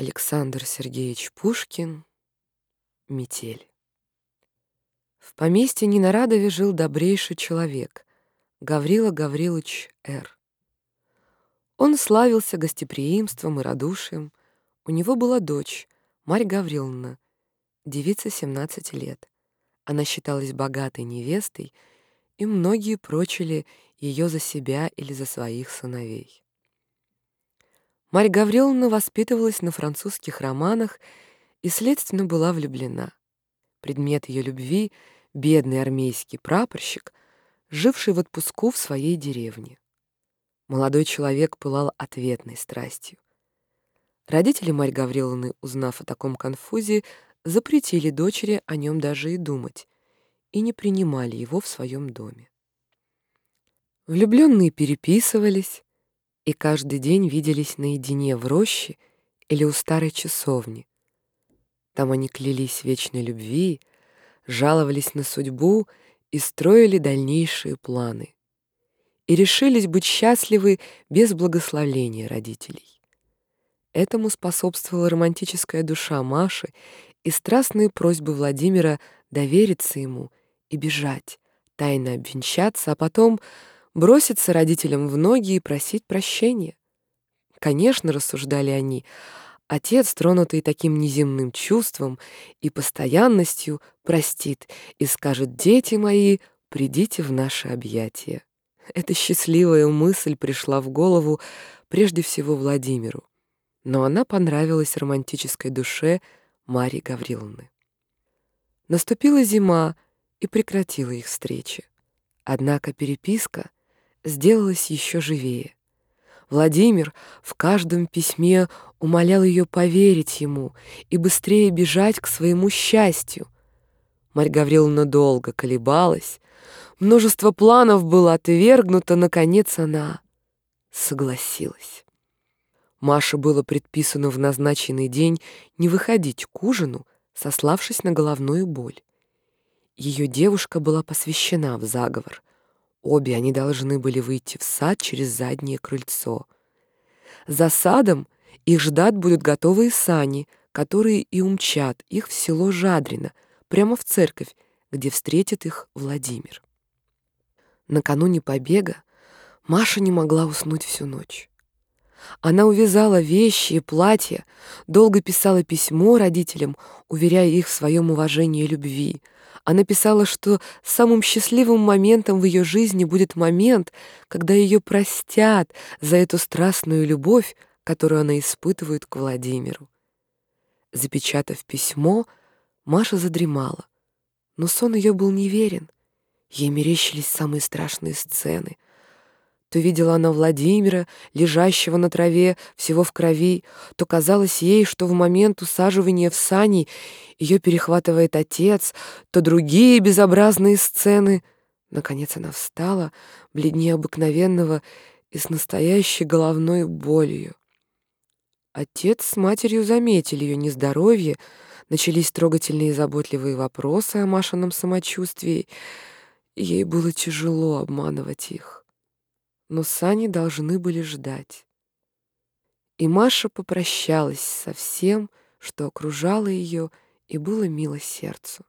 Александр Сергеевич Пушкин «Метель». В поместье Ненарадове жил добрейший человек Гаврила Гаврилович Р. Он славился гостеприимством и радушием. У него была дочь, Марья Гавриловна, девица 17 лет. Она считалась богатой невестой, и многие прочили ее за себя или за своих сыновей. Марья Гавриловна воспитывалась на французских романах и, следственно, была влюблена. Предмет ее любви — бедный армейский прапорщик, живший в отпуску в своей деревне. Молодой человек пылал ответной страстью. Родители Марьи Гавриловны, узнав о таком конфузе, запретили дочери о нем даже и думать и не принимали его в своем доме. Влюбленные переписывались, и каждый день виделись наедине в роще или у старой часовни. Там они клялись вечной любви, жаловались на судьбу и строили дальнейшие планы. И решились быть счастливы без благословения родителей. Этому способствовала романтическая душа Маши и страстные просьбы Владимира довериться ему и бежать, тайно обвенчаться, а потом броситься родителям в ноги и просить прощения. Конечно, рассуждали они, отец, тронутый таким неземным чувством и постоянностью, простит и скажет «Дети мои, придите в наши объятия». Эта счастливая мысль пришла в голову прежде всего Владимиру, но она понравилась романтической душе Марии Гавриловны. Наступила зима и прекратила их встречи. Однако переписка — сделалась еще живее. Владимир в каждом письме умолял ее поверить ему и быстрее бежать к своему счастью. Марья Гавриловна долго колебалась, множество планов было отвергнуто, наконец она согласилась. Маше было предписано в назначенный день не выходить к ужину, сославшись на головную боль. Ее девушка была посвящена в заговор — Обе они должны были выйти в сад через заднее крыльцо. За садом их ждать будут готовые сани, которые и умчат их в село Жадрино, прямо в церковь, где встретит их Владимир. Накануне побега Маша не могла уснуть всю ночь. Она увязала вещи и платья, долго писала письмо родителям, уверяя их в своем уважении и любви, она писала, что самым счастливым моментом в ее жизни будет момент, когда ее простят за эту страстную любовь, которую она испытывает к Владимиру. Запечатав письмо, Маша задремала, но сон ее был неверен. Ей мерещились самые страшные сцены — то видела она Владимира, лежащего на траве, всего в крови, то казалось ей, что в момент усаживания в сани ее перехватывает отец, то другие безобразные сцены. Наконец она встала, бледнее обыкновенного и с настоящей головной болью. Отец с матерью заметили ее нездоровье, начались трогательные и заботливые вопросы о Машином самочувствии, ей было тяжело обманывать их но сани должны были ждать. И Маша попрощалась со всем, что окружало ее и было мило сердцу.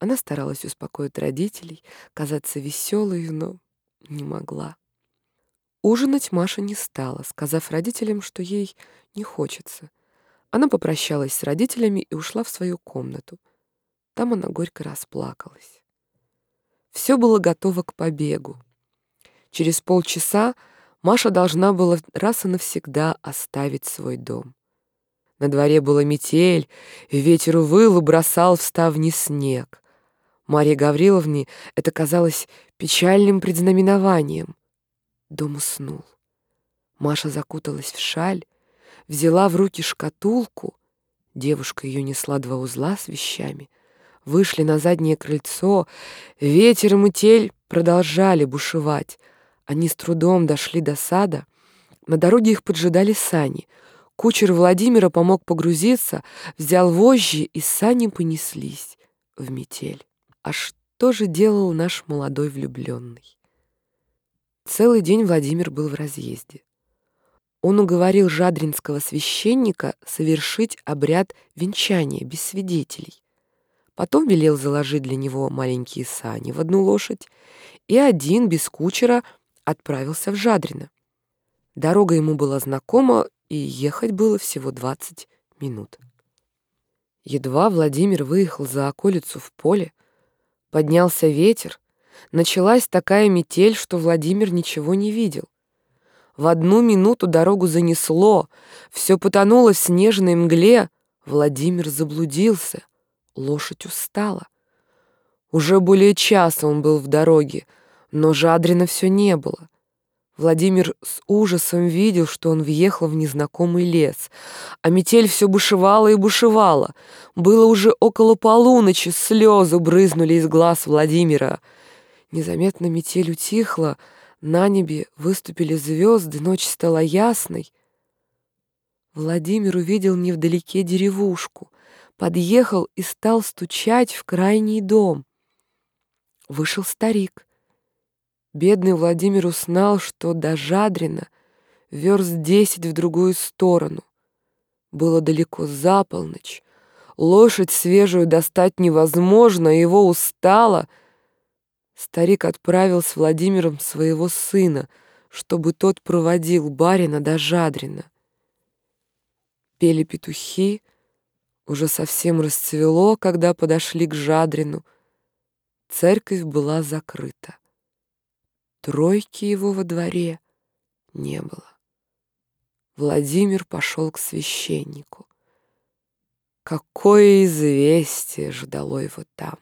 Она старалась успокоить родителей, казаться веселой, но не могла. Ужинать Маша не стала, сказав родителям, что ей не хочется. Она попрощалась с родителями и ушла в свою комнату. Там она горько расплакалась. Все было готово к побегу. Через полчаса Маша должна была раз и навсегда оставить свой дом. На дворе была метель, ветер выл и бросал в ставни снег. Марье Гавриловне это казалось печальным предзнаменованием. Дом уснул. Маша закуталась в шаль, взяла в руки шкатулку. Девушка ее несла два узла с вещами. Вышли на заднее крыльцо. Ветер и метель продолжали бушевать. Они с трудом дошли до сада. На дороге их поджидали сани. Кучер Владимира помог погрузиться, взял вожжи, и сани понеслись в метель. А что же делал наш молодой влюбленный? Целый день Владимир был в разъезде. Он уговорил жадринского священника совершить обряд венчания без свидетелей. Потом велел заложить для него маленькие сани в одну лошадь, и один без кучера отправился в Жадрино. Дорога ему была знакома, и ехать было всего 20 минут. Едва Владимир выехал за околицу в поле, поднялся ветер, началась такая метель, что Владимир ничего не видел. В одну минуту дорогу занесло, все потонуло в снежной мгле, Владимир заблудился — Лошадь устала. Уже более часа он был в дороге, но Жадрина все не было. Владимир с ужасом видел, что он въехал в незнакомый лес, а метель все бушевала и бушевала. Было уже около полуночи, слезы брызнули из глаз Владимира. Незаметно метель утихла, на небе выступили звезды, ночь стала ясной. Владимир увидел невдалеке деревушку подъехал и стал стучать в крайний дом. Вышел старик. Бедный Владимир узнал, что до Жадрина верст десять в другую сторону. Было далеко за полночь. Лошадь свежую достать невозможно, его устало. Старик отправил с Владимиром своего сына, чтобы тот проводил барина до Жадрина. Пели петухи, уже совсем расцвело, когда подошли к Жадрину. Церковь была закрыта. Тройки его во дворе не было. Владимир пошел к священнику. Какое известие ждало его там.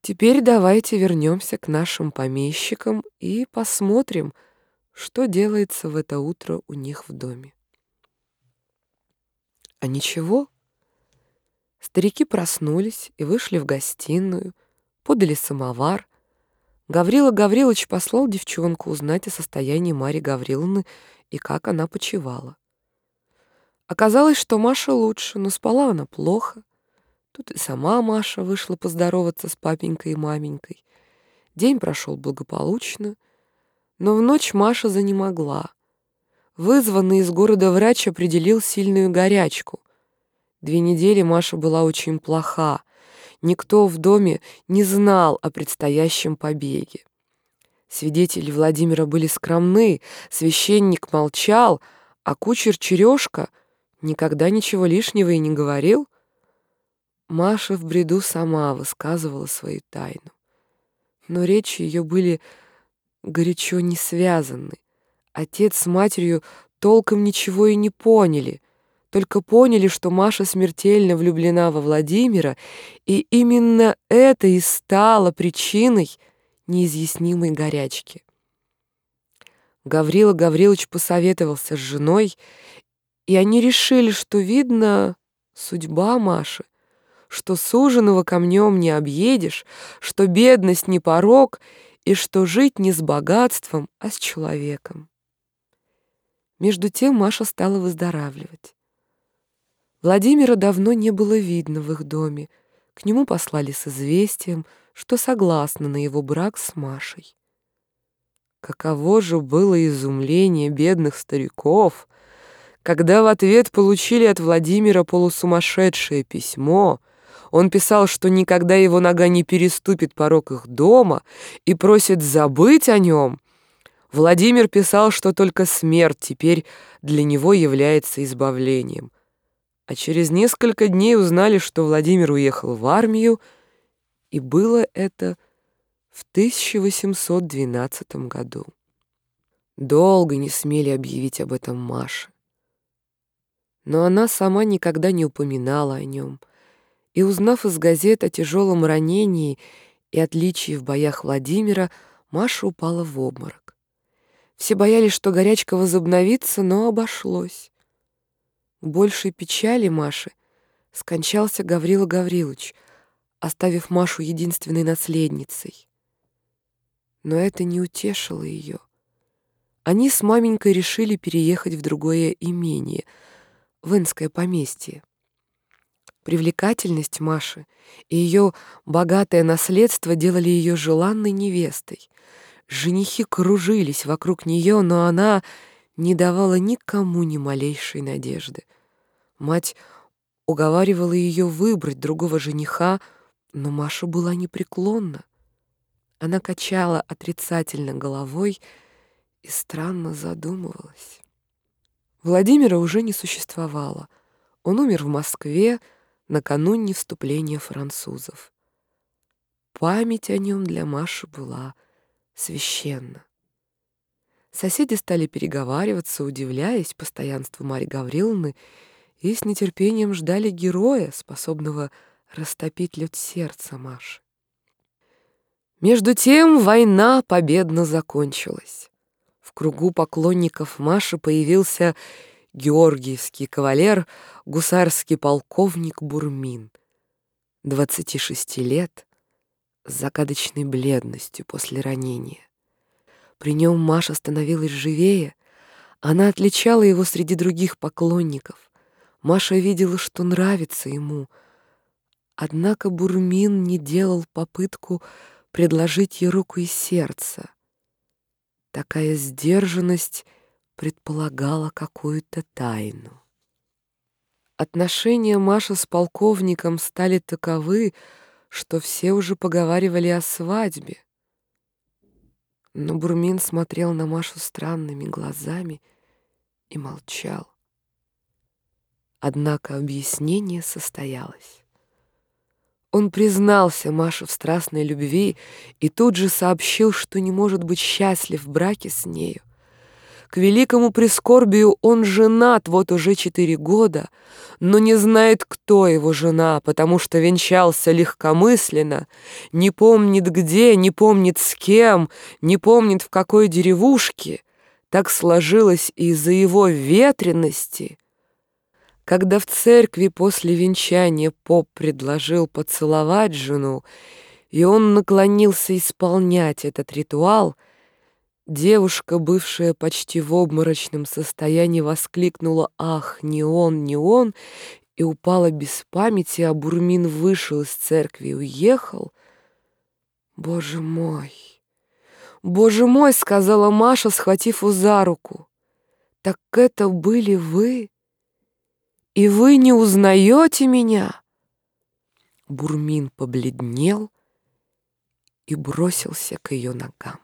Теперь давайте вернемся к нашим помещикам и посмотрим, что делается в это утро у них в доме. А ничего, Старики проснулись и вышли в гостиную, подали самовар. Гаврила Гаврилович послал девчонку узнать о состоянии Марьи Гавриловны и как она почевала. Оказалось, что Маша лучше, но спала она плохо. Тут и сама Маша вышла поздороваться с папенькой и маменькой. День прошел благополучно, но в ночь Маша занемогла. Вызванный из города врач определил сильную горячку — Две недели Маша была очень плоха. Никто в доме не знал о предстоящем побеге. Свидетели Владимира были скромны, священник молчал, а кучер Черешка никогда ничего лишнего и не говорил. Маша в бреду сама высказывала свою тайну. Но речи ее были горячо не связаны. Отец с матерью толком ничего и не поняли — только поняли, что Маша смертельно влюблена во Владимира, и именно это и стало причиной неизъяснимой горячки. Гаврила Гаврилович посоветовался с женой, и они решили, что, видно, судьба Маши, что суженого камнем не объедешь, что бедность не порог, и что жить не с богатством, а с человеком. Между тем Маша стала выздоравливать. Владимира давно не было видно в их доме. К нему послали с известием, что согласны на его брак с Машей. Каково же было изумление бедных стариков, когда в ответ получили от Владимира полусумасшедшее письмо. Он писал, что никогда его нога не переступит порог их дома и просит забыть о нем. Владимир писал, что только смерть теперь для него является избавлением — а через несколько дней узнали, что Владимир уехал в армию, и было это в 1812 году. Долго не смели объявить об этом Маше. Но она сама никогда не упоминала о нем, и, узнав из газет о тяжелом ранении и отличии в боях Владимира, Маша упала в обморок. Все боялись, что горячка возобновится, но обошлось большей печали Маши скончался Гаврила Гаврилович, оставив Машу единственной наследницей. Но это не утешило ее. Они с маменькой решили переехать в другое имение, в Инское поместье. Привлекательность Маши и ее богатое наследство делали ее желанной невестой. Женихи кружились вокруг нее, но она не давала никому ни малейшей надежды. Мать уговаривала ее выбрать другого жениха, но Маша была непреклонна. Она качала отрицательно головой и странно задумывалась. Владимира уже не существовало. Он умер в Москве накануне вступления французов. Память о нем для Маши была священна. Соседи стали переговариваться, удивляясь постоянству Марьи Гавриловны, и с нетерпением ждали героя, способного растопить лед сердца Маши. Между тем война победно закончилась. В кругу поклонников Маши появился георгиевский кавалер, гусарский полковник Бурмин. 26 лет, с загадочной бледностью после ранения. При нем Маша становилась живее, она отличала его среди других поклонников. Маша видела, что нравится ему. Однако Бурмин не делал попытку предложить ей руку и сердце. Такая сдержанность предполагала какую-то тайну. Отношения Маши с полковником стали таковы, что все уже поговаривали о свадьбе. Но Бурмин смотрел на Машу странными глазами и молчал. Однако объяснение состоялось. Он признался Маше в страстной любви и тут же сообщил, что не может быть счастлив в браке с нею. К великому прискорбию он женат вот уже четыре года, но не знает, кто его жена, потому что венчался легкомысленно, не помнит где, не помнит с кем, не помнит в какой деревушке. Так сложилось из-за его ветренности. Когда в церкви после венчания поп предложил поцеловать жену, и он наклонился исполнять этот ритуал — Девушка, бывшая почти в обморочном состоянии, воскликнула «Ах, не он, не он!» и упала без памяти, а Бурмин вышел из церкви и уехал. «Боже мой! Боже мой!» — сказала Маша, схватив его за руку. «Так это были вы? И вы не узнаете меня?» Бурмин побледнел и бросился к ее ногам.